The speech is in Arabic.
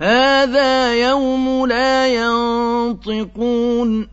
هَٰذَا يَوْمُ لَا يَنطِقُونَ